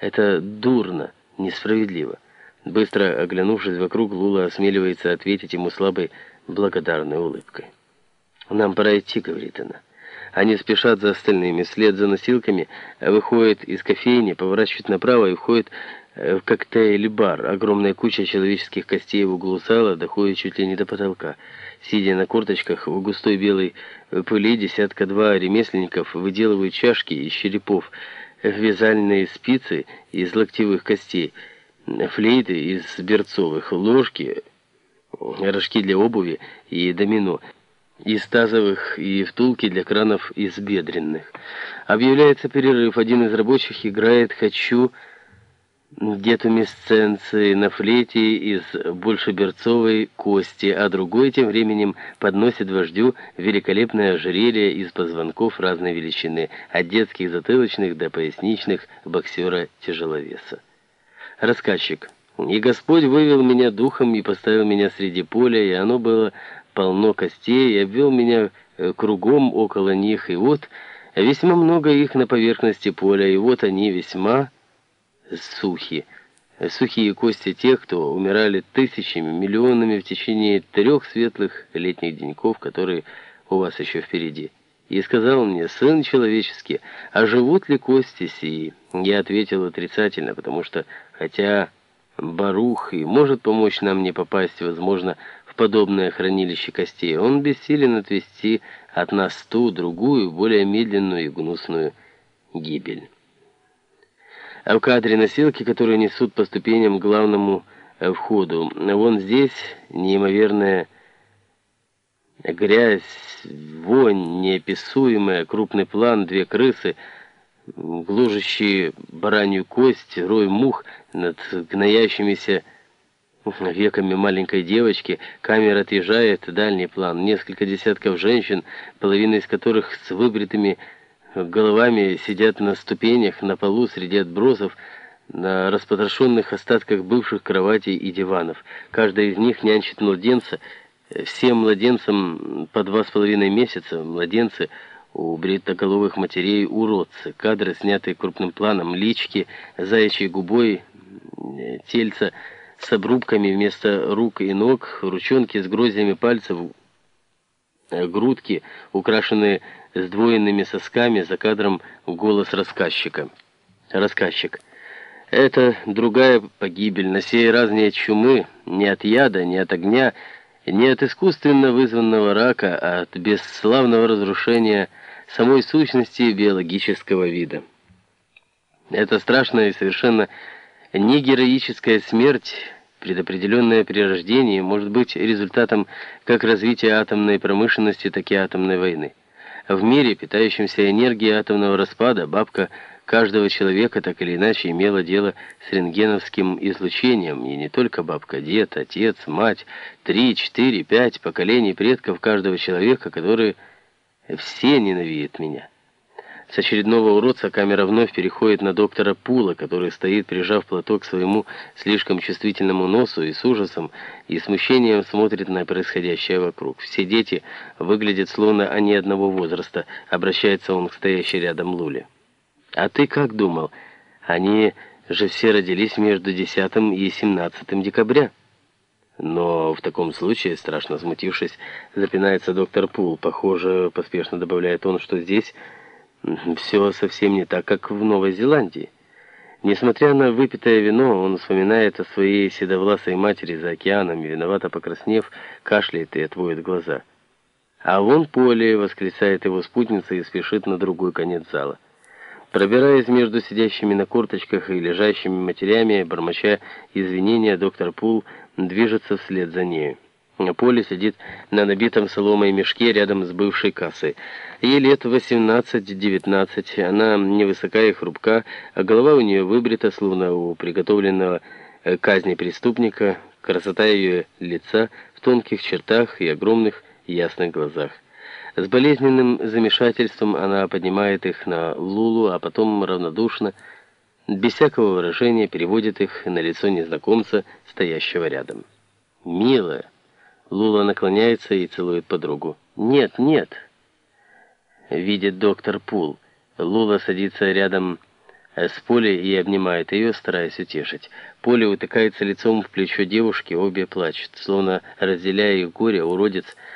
Это дурно, несправедливо. Быстро оглянувшись вокруг, Лула осмеливается ответить ему слабой, благодарной улыбкой. «Нам пора идти», — говорит она. Они спешат за остальными, вслед за носилками, выходят из кофейни, поворачивают направо и входят в коктейль-бар. Огромная куча человеческих костей в углу сала доходит чуть ли не до потолка. Сидя на корточках в густой белой пыли, десятка-два ремесленников выделывают чашки из черепов, вязальные спицы из локтевых костей, флейты из берцовых, ложки, рожки для обуви и домино — из тазовых и втулки для кранов из бедренных. Объявляется перерыв. Один из рабочих играет «Хочу» детумисценции на флейте из большеберцовой кости, а другой тем временем подносит вождю великолепное ожерелье из позвонков разной величины, от детских затылочных до поясничных боксера-тяжеловеса. Рассказчик. «И Господь вывел меня духом и поставил меня среди поля, и оно было полно костей, и обвел меня э, кругом около них, и вот весьма много их на поверхности поля, и вот они весьма сухи. Сухие кости тех, кто умирали тысячами, миллионами в течение трех светлых летних деньков, которые у вас еще впереди. И сказал мне, сын человеческий, а живут ли кости сии? Я ответил отрицательно, потому что, хотя Барух и может помочь нам не попасть, возможно, подобное хранилище костей, он бессилен отвести от нас ту, другую, более медленную и гнусную гибель. А в кадре носилки, которые несут по ступеням к главному э, входу, вон здесь неимоверная грязь, вонь неописуемая, крупный план, две крысы, гложущие баранью кость, рой мух над гноящимися веками маленькой девочки, камера отъезжает, дальний план, несколько десятков женщин, половина из которых с выбритыми головами сидят на ступенях, на полу среди отбросов, на распотрошенных остатках бывших кроватей и диванов. Каждая из них нянчит младенца, всем младенцам по два с половиной месяца, младенцы у бритоголовых матерей уродцы, кадры, снятые крупным планом, лички, заячьей губой, тельца, с обрубками вместо рук и ног, ручонки с гроздями пальцев, грудки, украшенные сдвоенными сосками, за кадром голос рассказчика. Рассказчик. Это другая погибель, на сей раз не от чумы, не от яда, не от огня, не от искусственно вызванного рака, а от бесславного разрушения самой сущности биологического вида. Это страшное и совершенно не героическая смерть, предопределенное при рождении, может быть результатом как развития атомной промышленности, так и атомной войны. В мире, питающемся энергией атомного распада, бабка каждого человека так или иначе имела дело с рентгеновским излучением, и не только бабка, дед, отец, мать, три, четыре, пять поколений предков каждого человека, которые все ненавидят меня. С очередного уродца камера вновь переходит на доктора Пула, который стоит, прижав платок к своему слишком чувствительному носу и с ужасом и смущением смотрит на происходящее вокруг. Все дети выглядят словно они одного возраста, обращается он к стоящей рядом Луле. «А ты как думал? Они же все родились между 10 и 17 декабря». Но в таком случае, страшно смутившись, запинается доктор Пул. Похоже, поспешно добавляет он, что здесь... Все совсем не так, как в Новой Зеландии. Несмотря на выпитое вино, он вспоминает о своей седовласой матери за океаном, виновато покраснев, кашляет и отводит глаза. А вон поле, восклицает его спутница и спешит на другой конец зала. Пробираясь между сидящими на корточках и лежащими матерями, бормоча извинения, доктор Пул движется вслед за нею. Поле сидит на набитом соломой мешке рядом с бывшей кассой. Ей лет 18-19, она невысока и хрупка, а голова у нее выбрита, словно у приготовленного э, казни преступника, красота ее лица в тонких чертах и огромных ясных глазах. С болезненным замешательством она поднимает их на Лулу, а потом равнодушно, без всякого выражения, переводит их на лицо незнакомца, стоящего рядом. «Милая!» Лула наклоняется и целует подругу. «Нет, нет!» Видит доктор Пул. Лула садится рядом с Полей и обнимает ее, стараясь утешить. Поля утыкается лицом в плечо девушки, обе плачут. Словно разделяя их горе, уродец